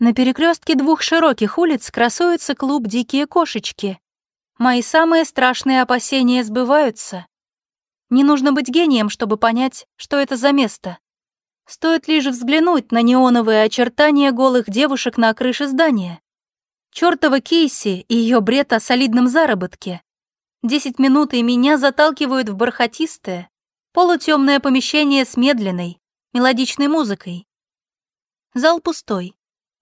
На перекрестке двух широких улиц красуется клуб «Дикие кошечки». Мои самые страшные опасения сбываются. Не нужно быть гением, чтобы понять, что это за место. Стоит лишь взглянуть на неоновые очертания голых девушек на крыше здания. Чёртова Кейси и ее бред о солидном заработке. Десять минут и меня заталкивают в бархатистое, полутемное помещение с медленной, мелодичной музыкой. Зал пустой.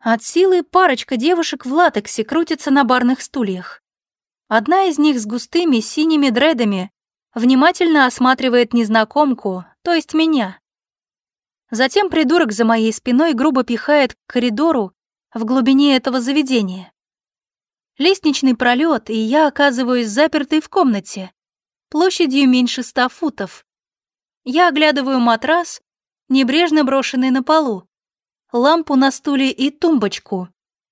От силы парочка девушек в латексе крутится на барных стульях. Одна из них с густыми синими дредами внимательно осматривает незнакомку, то есть меня. Затем придурок за моей спиной грубо пихает к коридору в глубине этого заведения. Лестничный пролет, и я оказываюсь запертой в комнате, площадью меньше ста футов. Я оглядываю матрас, небрежно брошенный на полу, лампу на стуле и тумбочку,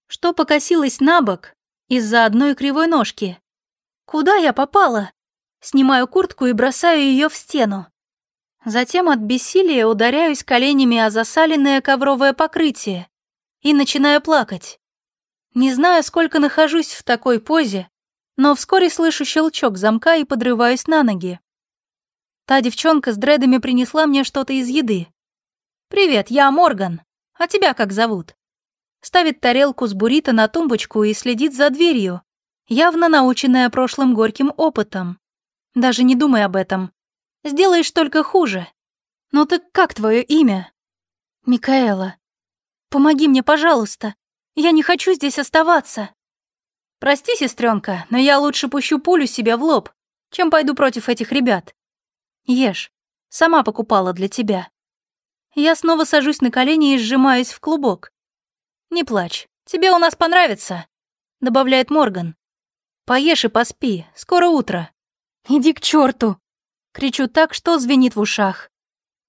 что покосилась на бок из-за одной кривой ножки. Куда я попала? Снимаю куртку и бросаю ее в стену. Затем от бессилия ударяюсь коленями о засаленное ковровое покрытие и начинаю плакать. Не знаю, сколько нахожусь в такой позе, но вскоре слышу щелчок замка и подрываюсь на ноги. Та девчонка с дредами принесла мне что-то из еды. «Привет, я Морган. А тебя как зовут?» Ставит тарелку с буррито на тумбочку и следит за дверью, явно наученная прошлым горьким опытом. Даже не думай об этом. Сделаешь только хуже. Ну так как твое имя? Микаэла. Помоги мне, пожалуйста. Я не хочу здесь оставаться. Прости, сестренка, но я лучше пущу пулю себе в лоб, чем пойду против этих ребят. Ешь. Сама покупала для тебя. Я снова сажусь на колени и сжимаюсь в клубок. «Не плачь, тебе у нас понравится», — добавляет Морган. «Поешь и поспи, скоро утро». «Иди к черту! Кричу так, что звенит в ушах.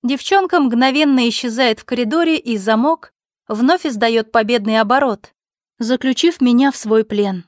Девчонка мгновенно исчезает в коридоре, и замок вновь издает победный оборот, заключив меня в свой плен.